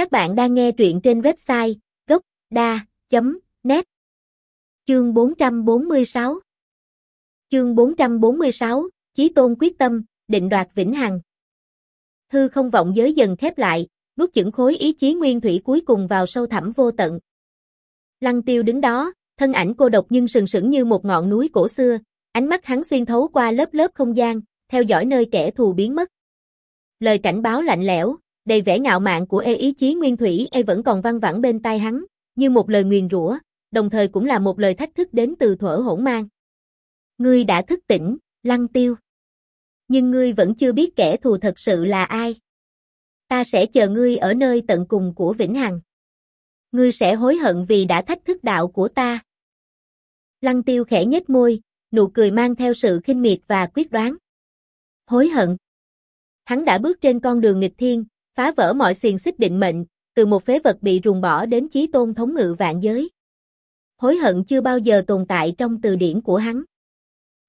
Các bạn đang nghe truyện trên website gốc.da.net Chương 446 Chương 446, Chí Tôn quyết tâm, định đoạt vĩnh hằng. Hư không vọng giới dần khép lại, nuốt chửng khối ý chí nguyên thủy cuối cùng vào sâu thẳm vô tận. Lăng tiêu đứng đó, thân ảnh cô độc nhưng sừng sững như một ngọn núi cổ xưa, ánh mắt hắn xuyên thấu qua lớp lớp không gian, theo dõi nơi kẻ thù biến mất. Lời cảnh báo lạnh lẽo, đầy vẻ ngạo mạn của e ý chí nguyên thủy e vẫn còn văng vẳng bên tai hắn, như một lời nguyền rủa, đồng thời cũng là một lời thách thức đến từ thuở hỗn mang. Ngươi đã thức tỉnh, lăng tiêu. Nhưng ngươi vẫn chưa biết kẻ thù thật sự là ai. Ta sẽ chờ ngươi ở nơi tận cùng của Vĩnh Hằng. Ngươi sẽ hối hận vì đã thách thức đạo của ta. Lăng tiêu khẽ nhếch môi, nụ cười mang theo sự khinh miệt và quyết đoán. Hối hận. Hắn đã bước trên con đường nghịch thiên, phá vỡ mọi xiềng xích định mệnh, từ một phế vật bị ruồng bỏ đến chí tôn thống ngự vạn giới. Hối hận chưa bao giờ tồn tại trong từ điển của hắn.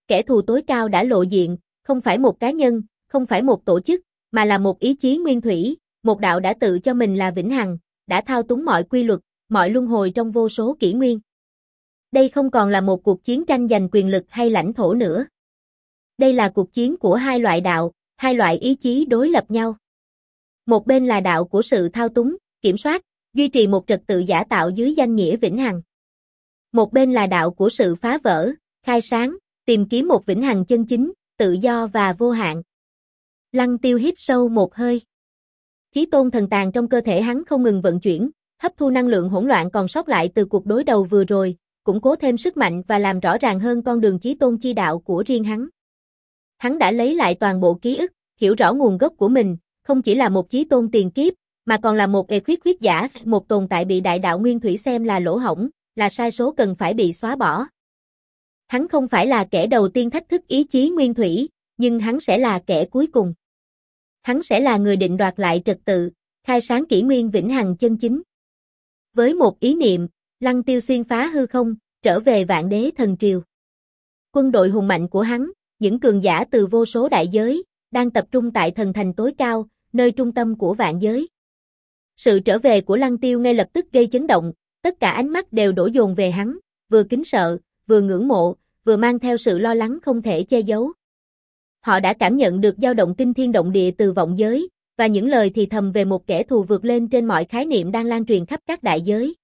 Kẻ thù tối cao đã lộ diện, không phải một cá nhân, không phải một tổ chức, mà là một ý chí nguyên thủy, một đạo đã tự cho mình là vĩnh hằng, đã thao túng mọi quy luật, mọi luân hồi trong vô số kỷ nguyên. Đây không còn là một cuộc chiến tranh giành quyền lực hay lãnh thổ nữa. Đây là cuộc chiến của hai loại đạo, hai loại ý chí đối lập nhau. Một bên là đạo của sự thao túng, kiểm soát, duy trì một trật tự giả tạo dưới danh nghĩa vĩnh hằng. Một bên là đạo của sự phá vỡ, khai sáng, tìm kiếm một vĩnh hằng chân chính, tự do và vô hạn. Lăng tiêu hít sâu một hơi. Chí tôn thần tàn trong cơ thể hắn không ngừng vận chuyển, hấp thu năng lượng hỗn loạn còn sót lại từ cuộc đối đầu vừa rồi, củng cố thêm sức mạnh và làm rõ ràng hơn con đường chí tôn chi đạo của riêng hắn. Hắn đã lấy lại toàn bộ ký ức, hiểu rõ nguồn gốc của mình, không chỉ là một chí tôn tiền kiếp, mà còn là một ê khuyết khuyết giả, một tồn tại bị đại đạo nguyên thủy xem là lỗ hổng, là sai số cần phải bị xóa bỏ. Hắn không phải là kẻ đầu tiên thách thức ý chí nguyên thủy, nhưng hắn sẽ là kẻ cuối cùng. Hắn sẽ là người định đoạt lại trật tự, khai sáng kỷ nguyên vĩnh hằng chân chính. Với một ý niệm, Lăng Tiêu xuyên phá hư không, trở về vạn đế thần triều. Quân đội hùng mạnh của hắn, những cường giả từ vô số đại giới, đang tập trung tại thần thành tối cao, nơi trung tâm của vạn giới. Sự trở về của Lăng Tiêu ngay lập tức gây chấn động, tất cả ánh mắt đều đổ dồn về hắn, vừa kính sợ, vừa ngưỡng mộ, vừa mang theo sự lo lắng không thể che giấu. Họ đã cảm nhận được dao động kinh thiên động địa từ vọng giới, và những lời thì thầm về một kẻ thù vượt lên trên mọi khái niệm đang lan truyền khắp các đại giới.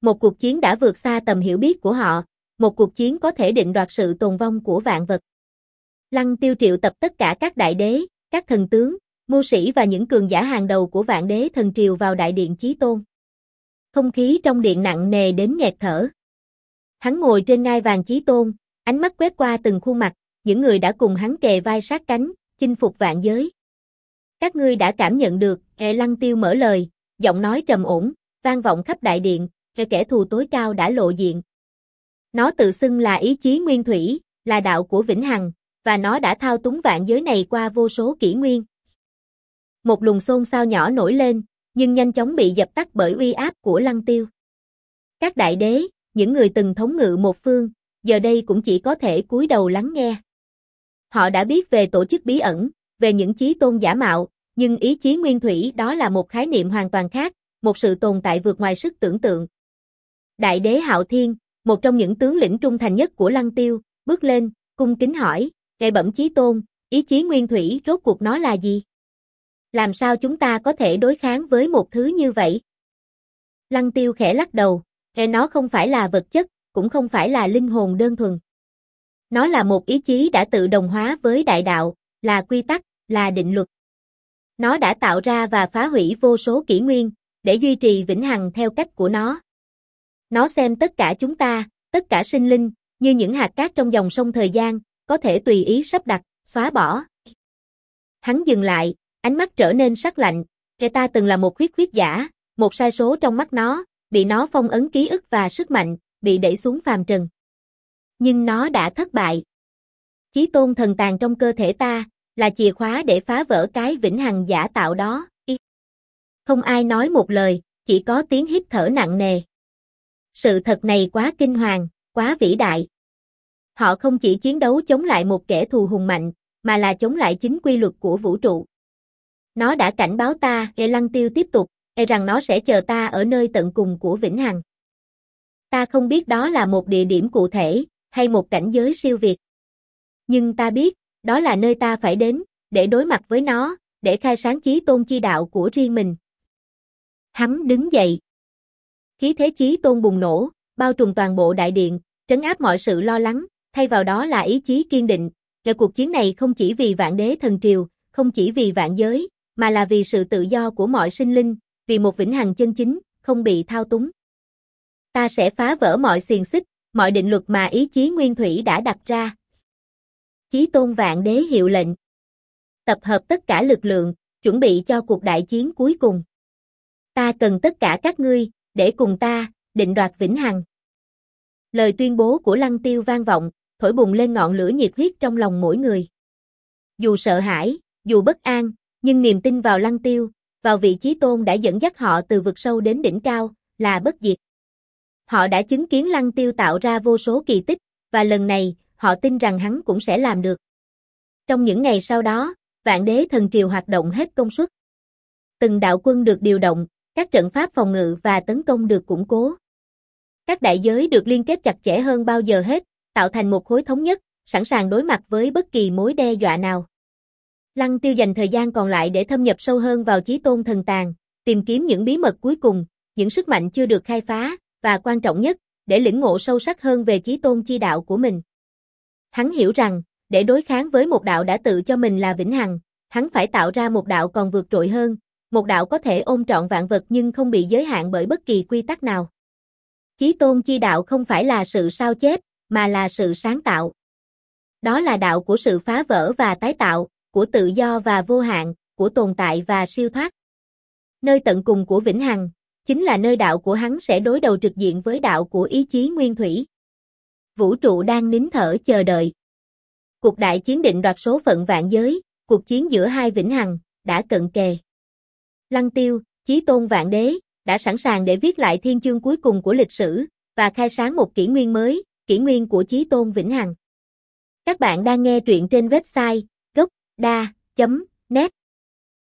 Một cuộc chiến đã vượt xa tầm hiểu biết của họ, một cuộc chiến có thể định đoạt sự tồn vong của vạn vật. Lăng tiêu triệu tập tất cả các đại đế, các thần tướng, mưu sĩ và những cường giả hàng đầu của vạn đế thần triều vào đại điện chí tôn. Không khí trong điện nặng nề đến nghẹt thở. Hắn ngồi trên ngai vàng chí tôn, ánh mắt quét qua từng khuôn mặt, những người đã cùng hắn kề vai sát cánh, chinh phục vạn giới. Các ngươi đã cảm nhận được, e lăng tiêu mở lời, giọng nói trầm ổn, vang vọng khắp đại điện, e kẻ thù tối cao đã lộ diện. Nó tự xưng là ý chí nguyên thủy, là đạo của Vĩnh Hằng, và nó đã thao túng vạn giới này qua vô số kỷ nguyên. Một luồng xôn xao nhỏ nổi lên, nhưng nhanh chóng bị dập tắt bởi uy áp của lăng tiêu. Các đại đế, những người từng thống ngự một phương, giờ đây cũng chỉ có thể cúi đầu lắng nghe. Họ đã biết về tổ chức bí ẩn, về những chí tôn giả mạo, nhưng ý chí nguyên thủy đó là một khái niệm hoàn toàn khác, một sự tồn tại vượt ngoài sức tưởng tượng. Đại đế Hạo Thiên, một trong những tướng lĩnh trung thành nhất của Lăng Tiêu, bước lên, cung kính hỏi, ngày bẩm chí tôn, ý chí nguyên thủy rốt cuộc nó là gì? Làm sao chúng ta có thể đối kháng với một thứ như vậy? Lăng Tiêu khẽ lắc đầu, e nó không phải là vật chất, cũng không phải là linh hồn đơn thuần. Nó là một ý chí đã tự đồng hóa với đại đạo, là quy tắc, là định luật. Nó đã tạo ra và phá hủy vô số kỷ nguyên, để duy trì vĩnh hằng theo cách của nó. Nó xem tất cả chúng ta, tất cả sinh linh, như những hạt cát trong dòng sông thời gian, có thể tùy ý sắp đặt, xóa bỏ. Hắn dừng lại, ánh mắt trở nên sắc lạnh, kẻ ta từng là một khuyết khuyết giả, một sai số trong mắt nó, bị nó phong ấn ký ức và sức mạnh, bị đẩy xuống phàm trần. Nhưng nó đã thất bại. Chí tôn thần tàn trong cơ thể ta, là chìa khóa để phá vỡ cái vĩnh hằng giả tạo đó. Không ai nói một lời, chỉ có tiếng hít thở nặng nề. Sự thật này quá kinh hoàng, quá vĩ đại. Họ không chỉ chiến đấu chống lại một kẻ thù hùng mạnh, mà là chống lại chính quy luật của vũ trụ. Nó đã cảnh báo ta, E Lăng Tiêu tiếp tục, e rằng nó sẽ chờ ta ở nơi tận cùng của Vĩnh Hằng. Ta không biết đó là một địa điểm cụ thể, hay một cảnh giới siêu việt. Nhưng ta biết, đó là nơi ta phải đến, để đối mặt với nó, để khai sáng chí tôn chi đạo của riêng mình. Hắn đứng dậy. Khí thế chí tôn bùng nổ, bao trùm toàn bộ đại điện, trấn áp mọi sự lo lắng, thay vào đó là ý chí kiên định. Để cuộc chiến này không chỉ vì vạn đế thần triều, không chỉ vì vạn giới, mà là vì sự tự do của mọi sinh linh, vì một vĩnh hằng chân chính, không bị thao túng. Ta sẽ phá vỡ mọi xiềng xích, mọi định luật mà ý chí nguyên thủy đã đặt ra. Chí tôn vạn đế hiệu lệnh. Tập hợp tất cả lực lượng, chuẩn bị cho cuộc đại chiến cuối cùng. Ta cần tất cả các ngươi, để cùng ta, định đoạt vĩnh hằng. Lời tuyên bố của Lăng Tiêu vang vọng, thổi bùng lên ngọn lửa nhiệt huyết trong lòng mỗi người. Dù sợ hãi, dù bất an, nhưng niềm tin vào Lăng Tiêu, vào vị trí tôn đã dẫn dắt họ từ vực sâu đến đỉnh cao, là bất diệt. Họ đã chứng kiến Lăng Tiêu tạo ra vô số kỳ tích, và lần này, họ tin rằng hắn cũng sẽ làm được. Trong những ngày sau đó, vạn đế thần triều hoạt động hết công suất. Từng đạo quân được điều động, các trận pháp phòng ngự và tấn công được củng cố. Các đại giới được liên kết chặt chẽ hơn bao giờ hết, tạo thành một khối thống nhất, sẵn sàng đối mặt với bất kỳ mối đe dọa nào. Lăng tiêu dành thời gian còn lại để thâm nhập sâu hơn vào chí tôn thần tàng, tìm kiếm những bí mật cuối cùng, những sức mạnh chưa được khai phá, và quan trọng nhất, để lĩnh ngộ sâu sắc hơn về chí tôn chi đạo của mình. Hắn hiểu rằng, để đối kháng với một đạo đã tự cho mình là vĩnh hằng, hắn phải tạo ra một đạo còn vượt trội hơn, một đạo có thể ôm trọn vạn vật nhưng không bị giới hạn bởi bất kỳ quy tắc nào. Chí tôn chi đạo không phải là sự sao chép, mà là sự sáng tạo. Đó là đạo của sự phá vỡ và tái tạo, của tự do và vô hạn, của tồn tại và siêu thoát. Nơi tận cùng của Vĩnh Hằng, chính là nơi đạo của hắn sẽ đối đầu trực diện với đạo của ý chí nguyên thủy. Vũ trụ đang nín thở chờ đợi. Cuộc đại chiến định đoạt số phận vạn giới, cuộc chiến giữa hai Vĩnh Hằng, đã cận kề. Lăng tiêu, chí tôn vạn đế, đã sẵn sàng để viết lại thiên chương cuối cùng của lịch sử, và khai sáng một kỷ nguyên mới, kỷ nguyên của chí tôn vĩnh hằng. Các bạn đang nghe truyện trên website gocda.net